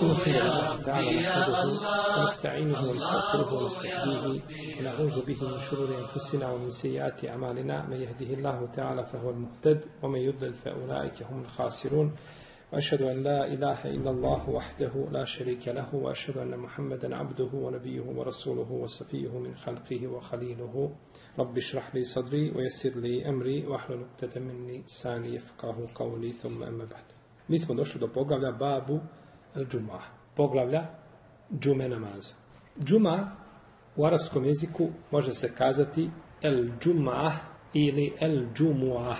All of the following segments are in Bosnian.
إن الحمد لله تعالى نحمده ونستعينه ونستغفره ونستهديه ونعوذ به من شرور أنفسنا ومن سيئات أعمالنا. من يهده الله تعالى فهو المهتد ومن يضلل فأولئك هم الخاسرون. وأشهد أن لا إله إلا الله وحده لا شريك له وأشهد أن محمدا عبده ونبيه ورسوله وصفيه من خلقه وخليله. رب اشرح لي صدري ويسر لي أمري واحلل عقدة من لساني يفقه قولي ثم أما بعد. Mi smo došli do poglavlja Babu Džuma. Poglavlja Džume namaza. Džuma u arapskom jeziku može se kazati El Džuma ili El džumua,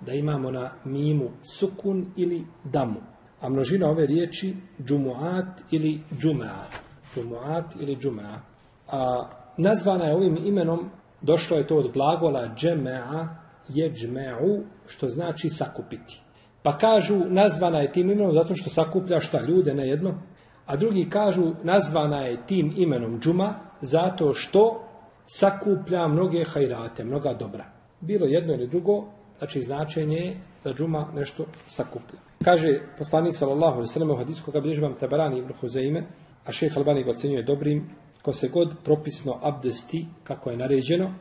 Da imamo na mimu sukun ili damu. A množina ove riječi Džumuat ili Džumea. Džumuat ili Džumea. A nazvana je ovim imenom, došlo je to od glagola džemea, jeđmeu, što znači sakupiti. Pa kažu nazvana je tim imenom zato što sakuplja šta ljude na jedno, a drugi kažu nazvana je tim imenom džuma zato što sakuplja mnoge hajrate, mnoga dobra. Bilo jedno ili drugo, znači značenje je da džuma nešto sakuplja. Kaže poslanik sallallahu alejhi ve sellem u hadisu koga bilježi vam Tabarani ibn Huzeime, a šejh Albani ga ocenjuje dobrim, ko se god propisno abdesti kako je naređeno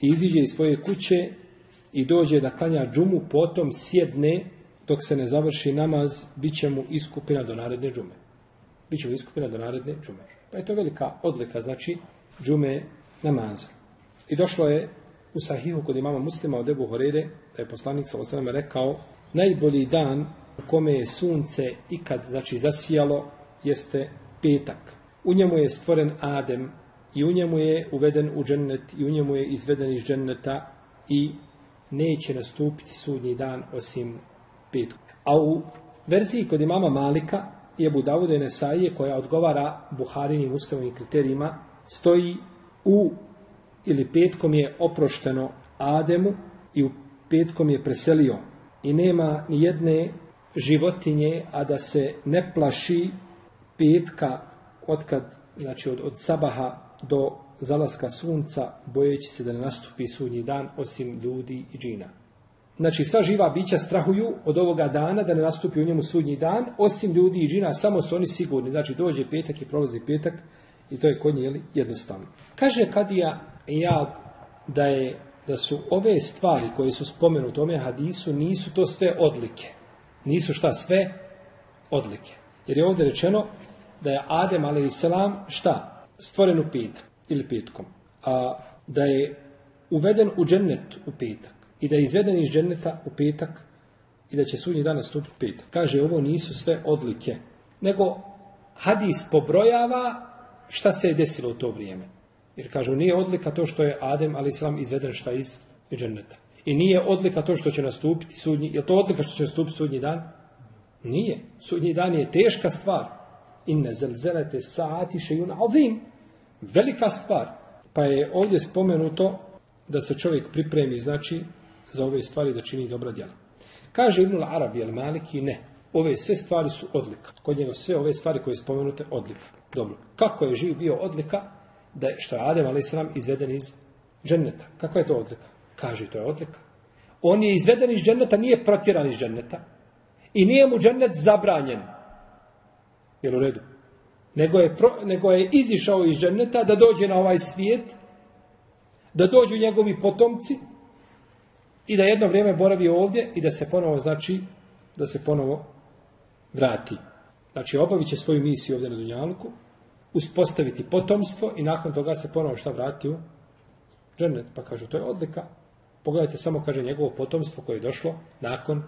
i iziđe iz svoje kuće i dođe da klanja džumu, potom sjedne dok se ne završi namaz, bit će mu iskupina do naredne džume. Biće mu iskupina do naredne džume. Pa je to velika odlika, znači, džume namaza. I došlo je u sahihu kod imama muslima od Ebu Horede, da je poslanik s.a.v. rekao, najbolji dan u kome je sunce ikad, znači, zasijalo, jeste petak. U njemu je stvoren Adem i u njemu je uveden u džennet i u njemu je izveden iz dženneta i neće nastupiti sudnji dan osim pet. A u verziji kod imama Malika je Budavude Nesaije koja odgovara Buharinim ustavnim kriterijima stoji u ili petkom je oprošteno Ademu i u petkom je preselio i nema ni jedne životinje a da se ne plaši petka otkad, znači od, od sabaha do zalaska sunca bojeći se da ne nastupi sudnji dan osim ljudi i džina. Znači, sva živa bića strahuju od ovoga dana da ne nastupi u njemu sudnji dan, osim ljudi i džina, samo su oni sigurni. Znači, dođe petak i prolazi petak i to je kod njeli jednostavno. Kaže Kadija ja da je da su ove stvari koje su spomenute u ome hadisu, nisu to sve odlike. Nisu šta sve odlike. Jer je ovdje rečeno da je Adem a.s. šta? Stvoren u petak ili petkom. A da je uveden u džennet u petak i da je izveden iz dženneta u petak i da će sudnji dan nastupiti petak. Kaže, ovo nisu sve odlike, nego hadis pobrojava šta se je desilo u to vrijeme. Jer kažu, nije odlika to što je Adem, ali islam, izveden šta iz dženneta. I nije odlika to što će nastupiti sudnji, je to odlika što će nastupiti sudnji dan? Nije. Sudnji dan je teška stvar. Inne zelzelete saati šejun azim. Velika stvar. Pa je ovdje spomenuto da se čovjek pripremi, znači, za ove stvari da čini dobra djela. Kaže Ibnul Arabi al Maliki, ne. Ove sve stvari su odlika. Kod njega sve ove stvari koje je spomenute odlika. Dobro. Kako je živ bio odlika da je, što je Adem a.s. izveden iz dženneta? Kako je to odlika? Kaže, to je odlika. On je izveden iz dženneta, nije protjeran iz dženneta. I nije mu džennet zabranjen. Jel u redu? Nego je, pro, nego je izišao iz dženneta da dođe na ovaj svijet, da dođu njegovi potomci, i da jedno vrijeme boravi ovdje i da se ponovo, znači, da se ponovo vrati. Znači, obavit će svoju misiju ovdje na Dunjaluku, uspostaviti potomstvo i nakon toga se ponovo šta vrati u džennet. Pa kažu, to je odlika. Pogledajte samo, kaže, njegovo potomstvo koje je došlo nakon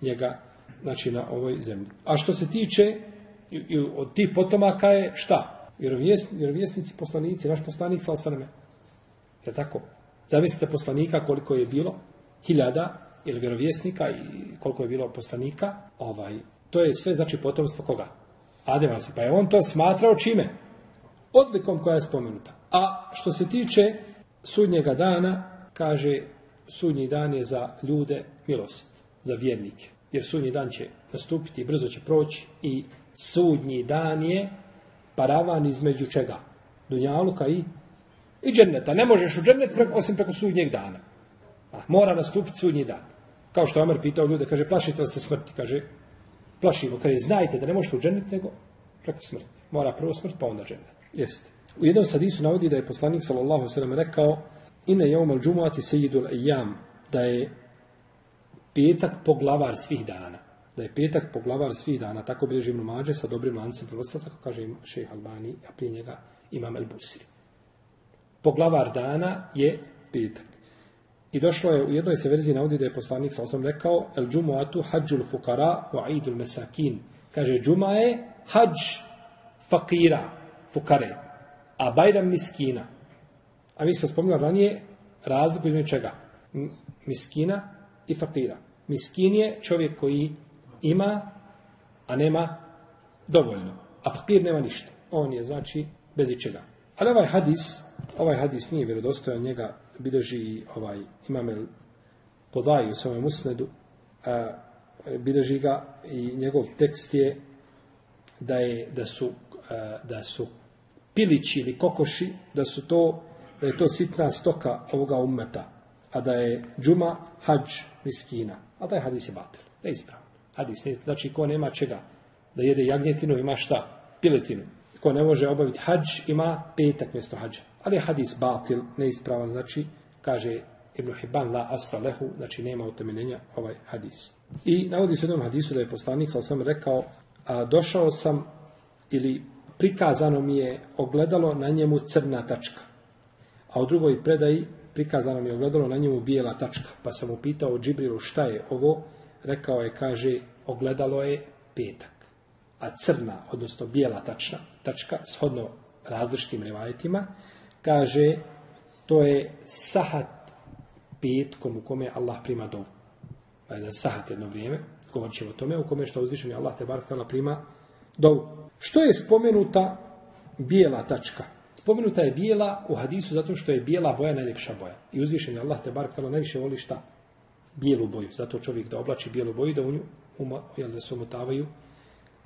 njega, znači, na ovoj zemlji. A što se tiče i, i od tih potomaka je šta? Vjerovjesnici, vjerovjesnici poslanici, naš poslanik sa osaname. Je tako? Zamislite poslanika koliko je bilo? Hiljada ili vjerovjesnika i koliko je bilo poslanika, ovaj, to je sve znači potomstvo koga? Adema se. Pa je on to smatrao čime? Odlikom koja je spomenuta. A što se tiče sudnjega dana, kaže sudnji dan je za ljude milost, za vjernike. Jer sudnji dan će nastupiti, brzo će proći i sudnji dan je paravan između čega? Dunjaluka i, i dženneta. Ne možeš u džennet preko, osim preko sudnjeg dana. Mora nastupiti sudnji dan. Kao što Amer pitao ljude, kaže, plašite li se smrti? Kaže, plašimo. Kaže, znajte da ne možete u džennet, nego preko smrti. Mora prvo smrt, pa onda džennet. Jeste. U jednom sadisu navodi da je poslanik sallallahu sallam rekao ine jeumel džumuati sejidul ejam da je petak poglavar svih dana. Da je petak poglavar svih dana. Tako bilježi Ibn Mađe sa dobrim lancem prvostaca, kako kaže šejh Albani, a prije njega imam El Busiri. Poglavar dana je petak. I došlo je, u jednoj se verziji navodi da je poslanik sa osam rekao, el džumuatu hađul fukara wa idul mesakin. Kaže, džuma je hađ fakira, fukare, a bajram miskina. A mi smo spomenuli ranije razliku između čega? Miskina i fakira. Miskin je čovjek koji ima, a nema dovoljno. A fakir nema ništa. On je, znači, bez ičega. Ali ovaj hadis, ovaj hadis nije vjerodostojan, njega bilježi ovaj imamel podaj u svome musnedu, a, e, bilježi ga i njegov tekst je da je da su a, da su pilići ili kokoši, da su to da je to sitna stoka ovoga ummeta, a da je džuma hađ miskina. A taj hadis je batel, neispravan. Hadis ne, znači ko nema čega da jede jagnjetinu, ima šta? Piletinu. Ko ne može obaviti hađ, ima petak mjesto hađa. Ali je hadis batil, neispravan, znači, kaže Ibn Hibban la asla lehu, znači nema utemeljenja ovaj hadis. I navodi se u jednom hadisu da je poslanik, sam sam rekao, a došao sam ili prikazano mi je ogledalo na njemu crna tačka. A u drugoj predaji prikazano mi je ogledalo na njemu bijela tačka. Pa sam upitao Džibrilu šta je ovo, rekao je, kaže, ogledalo je petak. A crna, odnosno bijela tačna, tačka, shodno različitim revajetima, kaže, to je sahat petkom u kome Allah prima dovu. Pa jedan sahat jedno vrijeme, govorit ćemo o tome, u kome što uzvišeni Allah te bar prima dovu. Što je spomenuta bijela tačka? Spomenuta je bijela u hadisu zato što je bijela boja najljepša boja. I uzvišeni Allah te bar najviše voli šta? Bijelu boju. Zato čovjek da oblači bijelu boju da u nju uma, jel, da se omotavaju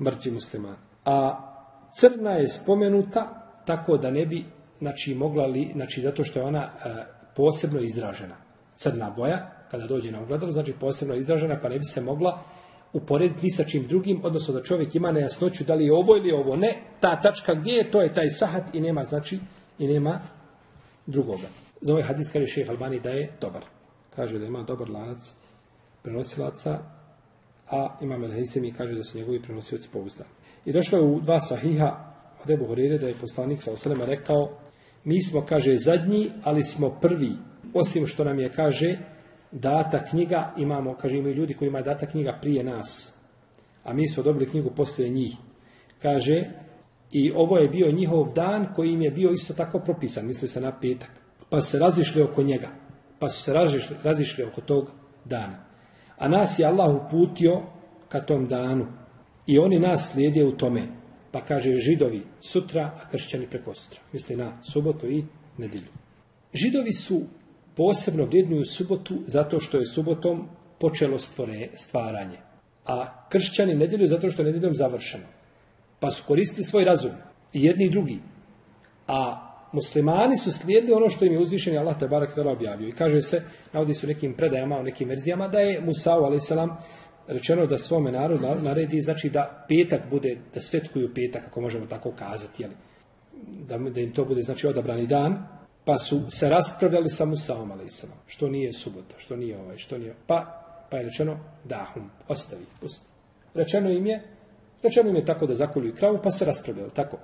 mrtvi muslimani. A crna je spomenuta tako da ne bi znači mogla li, znači zato što je ona e, posebno izražena. Crna boja, kada dođe na ogledalo, znači posebno izražena, pa ne bi se mogla uporediti ni sa čim drugim, odnosno da čovjek ima nejasnoću da li je ovo ili ovo. Ne, ta tačka gdje je, to je taj sahat i nema, znači, i nema drugoga. Za ovaj hadis kaže šef Albani da je dobar. Kaže da ima dobar lanac prenosilaca, a imam El mi kaže da su njegovi prenosioci pouzdani. I došlo je u dva sahiha od Ebu Horire da je poslanik sa osalema rekao mi smo, kaže, zadnji, ali smo prvi. Osim što nam je, kaže, data knjiga, imamo, kaže, imaju ljudi koji imaju data knjiga prije nas. A mi smo dobili knjigu poslije njih. Kaže, i ovo je bio njihov dan koji im je bio isto tako propisan, misli se na petak. Pa se razišli oko njega. Pa su se razišli, razišli oko tog dana. A nas je Allah uputio ka tom danu. I oni nas slijede u tome. Pa kaže židovi sutra, a kršćani preko sutra. Misli na subotu i nedilju. Židovi su posebno vrijedni u subotu zato što je subotom počelo stvore, stvaranje. A kršćani nedjelju zato što je nedjeljom završeno. Pa su koristili svoj razum. I jedni i drugi. A muslimani su slijedili ono što im je uzvišeni Allah te barak objavio. I kaže se, navodi su nekim predajama, u nekim verzijama, da je Musa, ali rečeno da svome narodu naredi, znači da petak bude, da svetkuju petak, ako možemo tako kazati, jeli? Da, da im to bude, znači, odabrani dan, pa su se raspravljali sa Musaom, ali što nije subota, što nije ovaj, što nije, pa, pa je rečeno, dahum, ostavi, pusti. Rečeno im je, rečeno im je tako da zakolju kravu, pa se raspravljali, tako.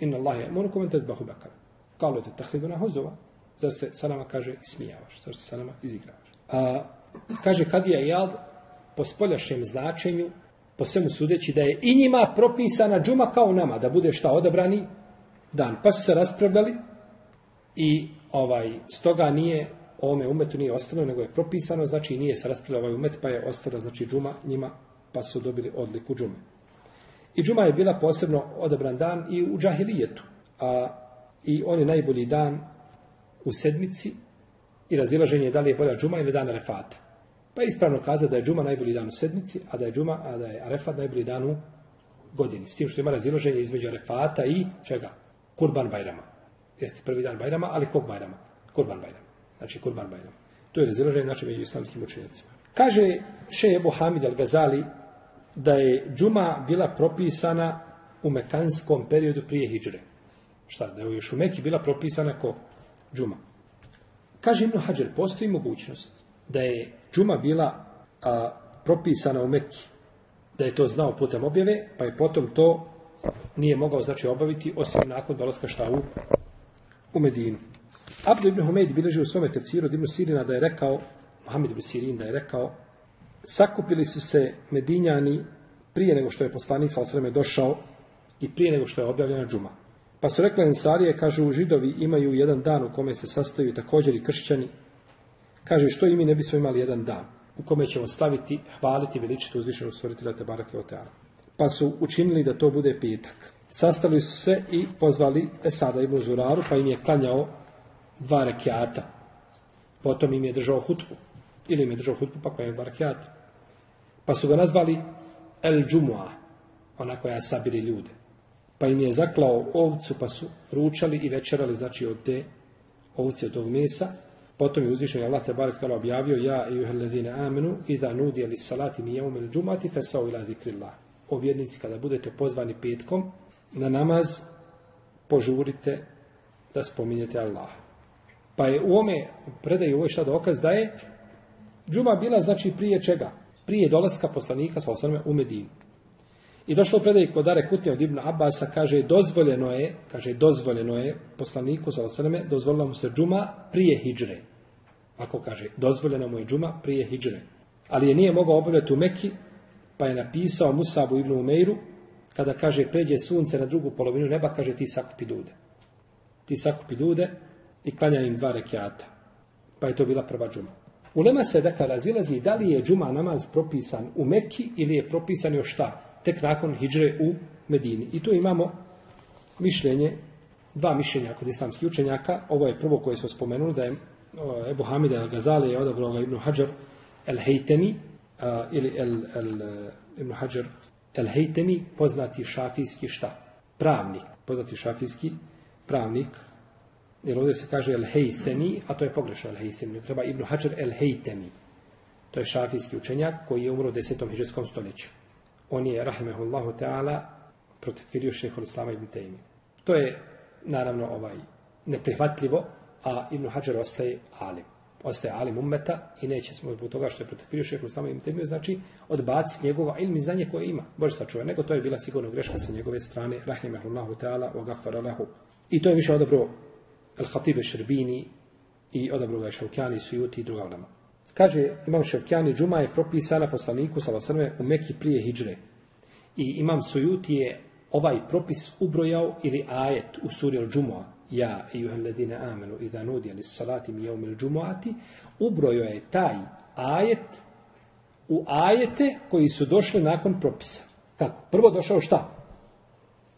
Inna Allahe je, moru bahu bakar. Kao te tahiduna hozova. Zar se sa nama kaže ismijavaš, zar se sa nama izigravaš. A, kaže, kad je jad, po spoljašnjem značenju, po svemu sudeći da je i njima propisana džuma kao nama, da bude šta odabrani dan. Pa su se raspravljali i ovaj stoga nije ovome umetu nije ostalo, nego je propisano, znači nije se raspravljao ovaj umet, pa je ostalo znači džuma njima, pa su dobili odliku džume. I džuma je bila posebno odabran dan i u džahilijetu. A, I on je najbolji dan u sedmici i razilaženje je da li je bolja džuma ili dan refata. Pa je ispravno kazati da je džuma najbolji dan u sedmici, a da je džuma, a da je arefat najbolji dan u godini. S tim što ima raziloženje između arefata i čega? Kurban Bajrama. Jeste prvi dan Bajrama, ali kog Bajrama? Kurban Bajrama. Znači Kurban Bajrama. To je raziloženje znači među islamskim učenjacima. Kaže še Ebu Hamid al-Gazali, da je džuma bila propisana u mekanskom periodu prije hijdžre. Šta? Da je još u Meki bila propisana ko? Džuma. Kaže Ibn Hajar, postoji mogućnost da je džuma bila a, propisana u Mekki, da je to znao putem objave, pa je potom to nije mogao znači obaviti osim nakon dolaska šta u, u Medinu. Abdu ibn Humeid bileži u svome tefsiru od Ibn Sirina da je rekao, Muhammed ibn Sirin da je rekao, sakupili su se Medinjani prije nego što je poslanik sa osreme došao i prije nego što je objavljena džuma. Pa su rekli Ensarije, kažu, židovi imaju jedan dan u kome se sastaju također i kršćani. Kaže, što i mi ne bismo imali jedan dan u kome ćemo staviti, hvaliti veličitu uzvišenog stvoritelja Tebarake Oteana. Pa su učinili da to bude petak. Sastali su se i pozvali Esada ibn Zuraru, pa im je klanjao dva rekiata. Potom im je držao hutbu. Ili im je držao hutbu, pa klanjao dva rekiata. Pa su ga nazvali El Džumua, ona koja sabiri ljude. Pa im je zaklao ovcu, pa su ručali i večerali, znači od te ovce, od tog mesa. Potom je uzvišen je Allah te barek tala objavio Ja i uheledine amenu i da nudi ali salati mi jeum il džumati fesao ila zikrillah. O vjernici, kada budete pozvani petkom na namaz, požurite da spominjete Allah. Pa je u ome predaju ovo šta dokaz da je džuma bila znači prije čega? Prije dolaska poslanika sa osrme u Medinu. I došlo predaj kod Dare Kutnje od Ibn Abasa, kaže, dozvoljeno je, kaže, dozvoljeno je poslaniku sa osaname, dozvoljeno mu se džuma prije hijdžre. Ako kaže, dozvoljeno mu je džuma prije hijdžre. Ali je nije mogao obavljati u Meki, pa je napisao Musabu Ibn Umeiru, kada kaže, pređe sunce na drugu polovinu neba, kaže, ti sakupi ljude. Ti sakupi ljude i klanja im dva rekiata. Pa je to bila prva džuma. Ulema se dakle razilazi da li je džuma namaz propisan u Mekki ili je propisan još šta? Tek nakon hijdžre u Medini. I tu imamo mišljenje, dva mišljenja kod islamskih učenjaka. Ovo je prvo koje smo spomenuli, da je Ebu Hamid al-Gazali je odabrao ga Ibn Hajar el-Hejtemi, ili el, el, e, Ibn Hajar el-Hejtemi, poznati šafijski šta? Pravnik. Poznati šafijski pravnik, jer ovdje se kaže el-Hejsemi, a to je pogrešno el-Hejsemi, treba Ibn Hajar el-Hejtemi. To je šafijski učenjak koji je umro u desetom hiđarskom stoljeću. On je, rahimehullahu ta'ala, protekfirio šeho Islama Ibn Taymi. To je, naravno, ovaj neprihvatljivo, a Ibn Hajar ostaje alim. Ostaje alim ummeta i neće smo zbog toga što je protekfirio šeho Islama Ibn Taymi, znači odbaciti njegova ilmi znanje koje ima. Bože sačuva, nego to je bila sigurno greška sa njegove strane, rahimehullahu ta'ala, wa gafara lahu. I to je više odobro Al-Khatibe Šerbini i odabro ga je Šaukjani, Sujuti i druga ulema. Kaže, imam Ševkjani, džuma je propisana poslaniku Salasrme u Meki prije Hidžre. I imam Sujuti je ovaj propis ubrojao ili ajet u suri Al-Džumua. Ja, i juheledine amenu, i da nudi, ali salati mi jeum il-Džumuati, ubrojao je taj ajet u ajete koji su došli nakon propisa. Kako? Prvo došao šta?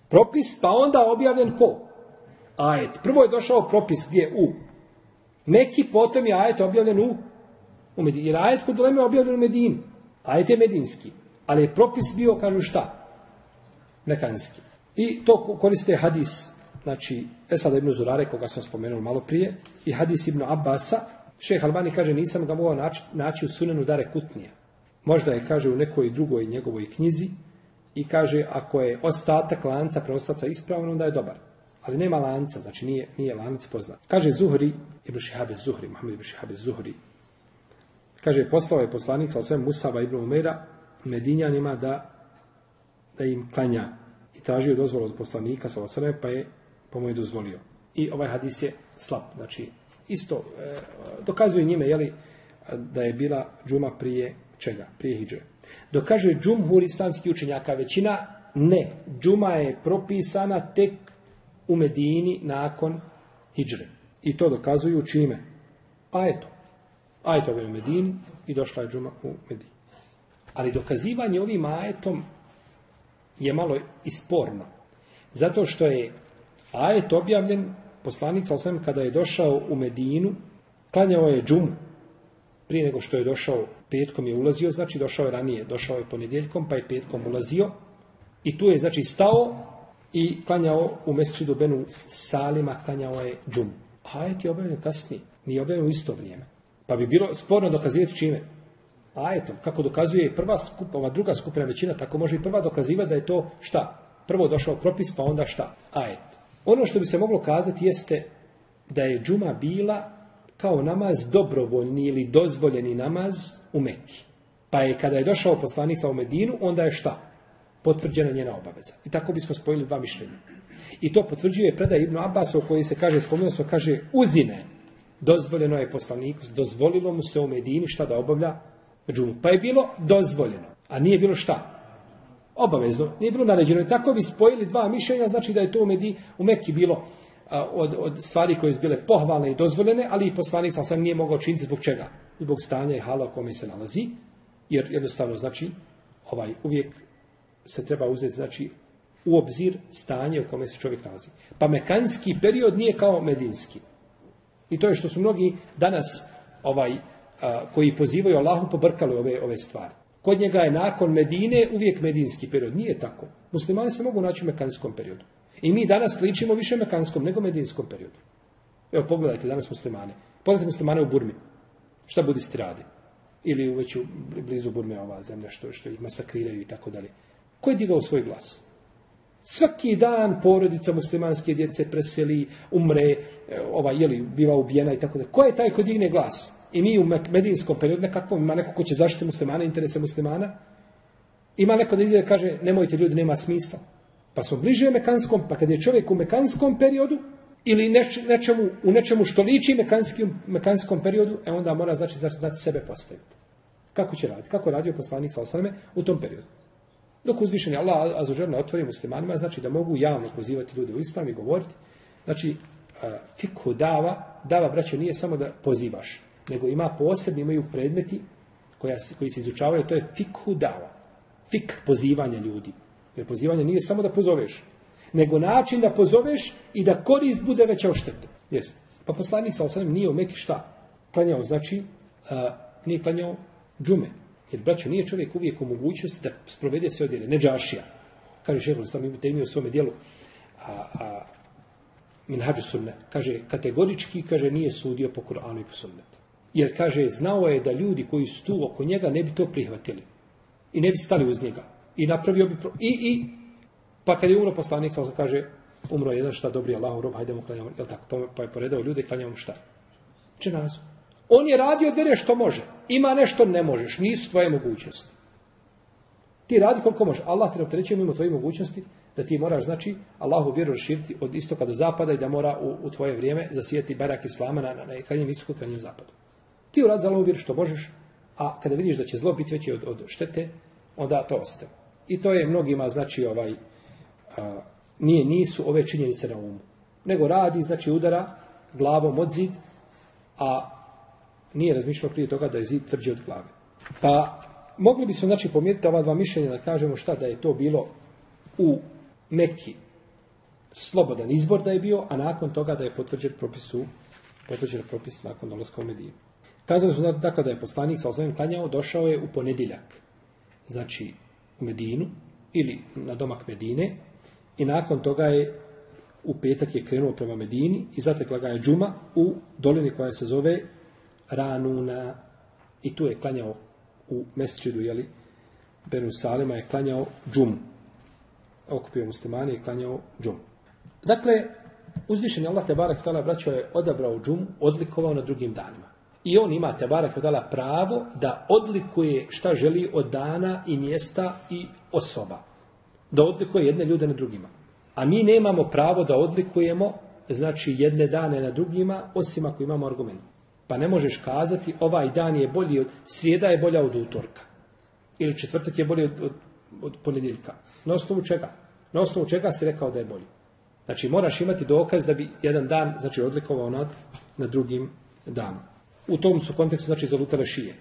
Propis, pa onda objavljen ko? ajet. Prvo je došao propis gdje u Neki, potom je ajet objavljen u, u Medini. Jer ajet kod Uleme je objavljen u Medini. Ajet je medinski. Ali je propis bio, kažu šta? Mekanski. I to koriste hadis, znači, Esad ibn Zurare, koga sam spomenuo malo prije, i hadis ibn Abbasa. Šeh Albani kaže, nisam ga mogao naći, naći u sunenu Dare Kutnija. Možda je, kaže, u nekoj drugoj njegovoj knjizi i kaže, ako je ostatak lanca preostaca ispravno, onda je dobar ali nema lanca, znači nije, nije lanac poznat. Kaže Zuhri, Ibn Šihabe Zuhri, Mohamed Ibn Šihabe Zuhri, kaže, poslao je poslanik sa osvijem Musaba Ibn Umera Medinjanima da, da im klanja i tražio dozvolu od poslanika sa osvijem, pa je po je dozvolio. I ovaj hadis je slab, znači isto e, dokazuje njime, jeli, da je bila džuma prije čega? Prije hijdže. Dokaže džumhur islamski učenjaka većina, ne. Džuma je propisana tek u Medini nakon Hidžre. I to dokazuju čime? eto Ajeto je u Medinu i došla je džuma u Medini. Ali dokazivanje ovim ajetom je malo isporno. Zato što je ajet objavljen poslanica, sam kada je došao u Medinu, klanjao je džumu. Prije nego što je došao, petkom je ulazio, znači došao je ranije, došao je ponedjeljkom, pa je petkom ulazio. I tu je, znači, stao i klanjao u mesčidu Benu Salima, klanjao je džumu. Ajet je objavljen kasnije, nije objavljen u isto vrijeme. Pa bi bilo sporno dokazivati čime? Ajetom. Kako dokazuje prva skupa, ova druga skupina većina, tako može i prva dokazivati da je to šta? Prvo došao propis, pa onda šta? Ajet. Ono što bi se moglo kazati jeste da je džuma bila kao namaz dobrovoljni ili dozvoljeni namaz u Mekki. Pa je kada je došao poslanica u Medinu, onda je šta? Potvrđena njena obaveza. I tako bismo spojili dva mišljenja. I to potvrđuje predaj Ibnu Abbasa u kojoj se kaže, spomenuo smo, kaže uzine. Dozvoljeno je poslaniku, dozvolilo mu se u Medini šta da obavlja džumu. Pa je bilo dozvoljeno, a nije bilo šta? Obavezno, nije bilo naređeno. I tako bi spojili dva mišljenja, znači da je to u, Medini, u Mekki bilo a, od, od stvari koje su bile pohvalne i dozvoljene, ali i poslanik sam sam nije mogao činiti zbog čega? Zbog stanja i hala u kome se nalazi, jer jednostavno znači ovaj uvijek se treba uzeti znači u obzir stanje u kome se čovjek nalazi. Pa mekanski period nije kao medinski. I to je što su mnogi danas ovaj a, koji pozivaju Allahu pobrkali ove ove stvari. Kod njega je nakon Medine uvijek medinski period. Nije tako. Muslimani se mogu naći u mekanskom periodu. I mi danas ličimo više mekanskom nego medinskom periodu. Evo pogledajte danas muslimane. Pogledajte muslimane u Burmi. Šta budisti radi? Ili u veću blizu Burme ova zemlja što, što ih masakriraju i tako dalje. Ko je digao svoj glas? Svaki dan porodica muslimanske djece preseli, umre, e, ova, jeli, biva ubijena i tako dalje. Ko je taj ko digne glas? I mi u medinskom periodu nekakvom ima neko ko će zaštiti muslimana, interese muslimana. Ima neko da izgleda kaže nemojte ljudi, nema smisla. Pa smo bliže mekanskom, pa kad je čovjek u mekanskom periodu, ili neč, nečemu, u nečemu što liči mekanskim, mekanskom periodu, e onda mora znači, znači, znači sebe postaviti. Kako će raditi? Kako radio poslanik sa osaname u tom periodu? Dok uzvišeni Allah azužerno otvori muslimanima, znači da mogu javno pozivati ljude u islam i govoriti. Znači, e, fikhu dava, dava, braćo, nije samo da pozivaš, nego ima posebni, imaju predmeti koja, koji se izučavaju, to je fikhu dava. Fik pozivanja ljudi. Jer pozivanje nije samo da pozoveš, nego način da pozoveš i da korist bude veća od štete. Jeste. Pa poslanik sa osanem nije u Meki šta? Klanjao, znači, a, nije klanjao džume. Jer, braćo, nije čovjek uvijek u mogućnosti da sprovede sve odjele. Ne džašija. Kaže šehol, sam imate imao u svome dijelu. A, a, min hađu sunne. Kaže, kategorički, kaže, nije sudio po Kur'anu i po sunnetu. Jer, kaže, znao je da ljudi koji su tu oko njega ne bi to prihvatili. I ne bi stali uz njega i napravio bi pro... i i pa kad je umro poslanik sa kaže umro jedan šta dobri Allahu rob hajdemo klanjamo jel tako pa, pa je poredao ljude klanjamo šta dženazu on je radio dvere što može. Ima nešto ne možeš. Nisu tvoje mogućnosti. Ti radi koliko može. Allah te opterećuje mimo tvoje mogućnosti da ti moraš znači Allahu vjeru raširiti od istoka do zapada i da mora u, u tvoje vrijeme zasijeti barak islama na na, na krajnjem istoku krajnjem zapadu. Ti uradi za Allahu vjeru što možeš a kada vidiš da će zlo biti veće od, od štete onda to ostaje. I to je mnogima, znači, ovaj, a, nije, nisu ove činjenice na umu. Nego radi, znači, udara glavom od zid, a nije razmišljao prije toga da je zid tvrđi od glave. Pa, mogli bismo, znači, pomjeriti ova dva mišljenja da kažemo šta da je to bilo u Mekki slobodan izbor da je bio, a nakon toga da je potvrđen propisu, potvrđen propis nakon dolaska u Mediju. Kazali smo znači, dakle da je poslanik sa osnovim klanjao, došao je u ponediljak. Znači, u Medinu ili na domak Medine i nakon toga je u petak je krenuo prema Medini i zatekla ga je džuma u dolini koja se zove Ranuna i tu je klanjao u mesčidu, jeli, Benu Salima je klanjao džumu. Okupio muslimani i klanjao džumu. Dakle, uzvišen Allah te barak tala braćo je odabrao džumu, odlikovao na drugim danima. I on ima te barak pravo da odlikuje šta želi od dana i mjesta i osoba. Da odlikuje jedne ljude na drugima. A mi nemamo pravo da odlikujemo znači jedne dane na drugima osim ako imamo argument. Pa ne možeš kazati ovaj dan je bolji od srijeda je bolja od utorka. Ili četvrtak je bolji od, od, od ponedjeljka. Na osnovu čega? Na osnovu čega se rekao da je bolji? Znači moraš imati dokaz da bi jedan dan znači odlikovao nad, na drugim danom. U tom su kontekstu znači zalutale šije.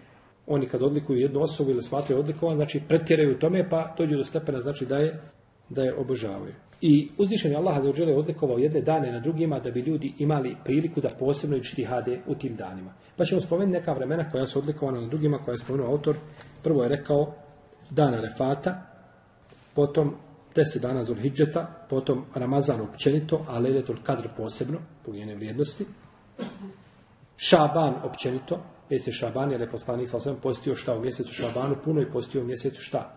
Oni kad odlikuju jednu osobu ili smatraju odlikovan, znači pretjeraju tome pa dođu do stepena znači da je da je obožavaju. I uzvišen je Allah za je odlikovao jedne dane na drugima da bi ljudi imali priliku da posebno ištihade u tim danima. Pa ćemo spomenuti neka vremena koja su odlikovana na drugima, koja je spomenuo autor. Prvo je rekao dana Refata, potom deset dana Zulhidžeta, potom Ramazan općenito, a Lejletul Kadr posebno, po njene vrijednosti. Šaban općenito, mjesec Šaban, jer je poslanik sa osam postio šta u mjesecu Šabanu puno i postio u mjesecu šta?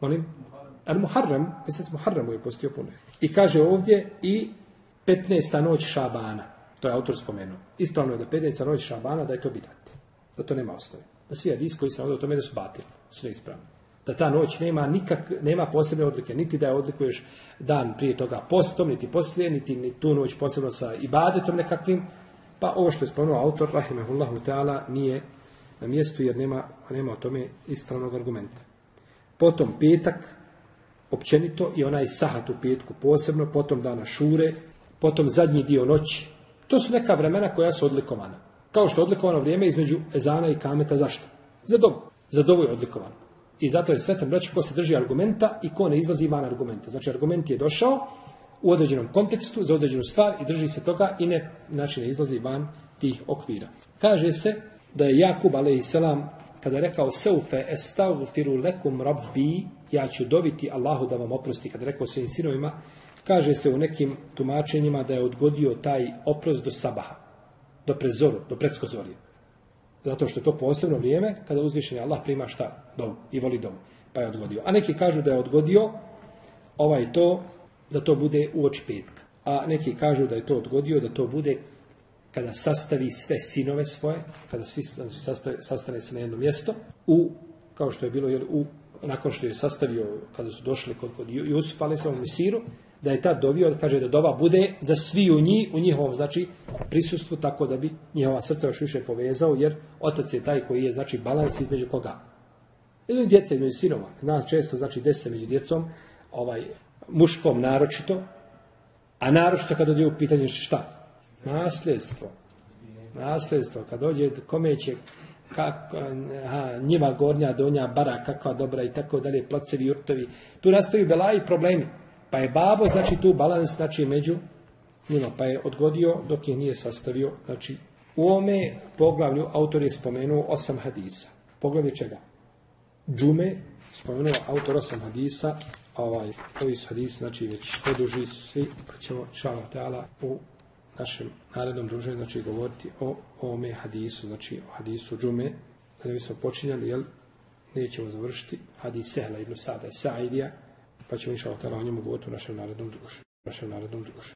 Molim? Al Muharrem, mjesec Muharremu je postio puno. I kaže ovdje i 15. noć Šabana. To je autor spomenuo. Ispravno je da 15. noć Šabana da je to bidat. Da to nema osnove. Da svi hadis koji se ovdje o tome da su batili. Su neispravni. Da ta noć nema nikak, nema posebne odlike. Niti da je odlikuješ dan prije toga postom, niti poslije, niti ni tu noć posebno sa ibadetom nekakvim. Pa ovo što je spomenuo autor, rahimahullahu ta'ala, nije na mjestu jer nema, nema o tome ispravnog argumenta. Potom petak, općenito, i onaj sahat u petku posebno, potom dana šure, potom zadnji dio noći. To su neka vremena koja su odlikovana. Kao što je odlikovano vrijeme između ezana i kameta, zašto? Za dobu. Za dobu je odlikovano. I zato je svetan braći ko se drži argumenta i ko ne izlazi van argumenta. Znači argument je došao u određenom kontekstu za određenu stvar i drži se toga i ne, znači ne izlazi van tih okvira. Kaže se da je Jakub a.s. kada je rekao seufe estagfiru lekum rabbi ja ću dobiti Allahu da vam oprosti Kad rekao svojim sinovima kaže se u nekim tumačenjima da je odgodio taj oprost do sabaha do prezoru, do predskozorja. zato što je to posebno vrijeme kada uzvišeni Allah prima šta? Dom i voli dom. Pa je odgodio. A neki kažu da je odgodio ovaj to, da to bude u oči petka. A neki kažu da je to odgodio, da to bude kada sastavi sve sinove svoje, kada svi sastave, sastane se na jedno mjesto, u, kao što je bilo, jel, u, nakon što je sastavio, kada su došli kod, kod Jusuf, ali sam u Misiru, da je tad dovio, kaže da dova bude za svi u njih, u njihovom, znači, prisustvu, tako da bi njihova srca još više povezao, jer otac je taj koji je, znači, balans između koga? Između djece, između sinova. Nas često, znači, desi među djecom, ovaj, muškom naročito, a naročito kad dođe u pitanje šta? Nasljedstvo. Nasljedstvo. Kad dođe, kome će, kako, aha, njima gornja, donja, bara, kakva dobra i tako dalje, placevi, jurtovi. Tu nastaju belaji problemi. Pa je babo, znači tu balans, znači među njima, pa je odgodio dok je nije sastavio, znači u ome poglavlju autor je spomenuo osam hadisa. Poglavlje čega? Džume, spomenuo autor osam hadisa, ovaj, ovi su hadisi, znači već poduži su svi, pa ćemo šalama teala u našem narednom druženju, znači govoriti o ome hadisu, znači o hadisu džume, da ne bismo počinjali, jel, nećemo završiti hadis Sehla ibn Sada i Sa'idija, pa ćemo inša o njemu govoriti u našem narednom druženju. Našem narednom druženju.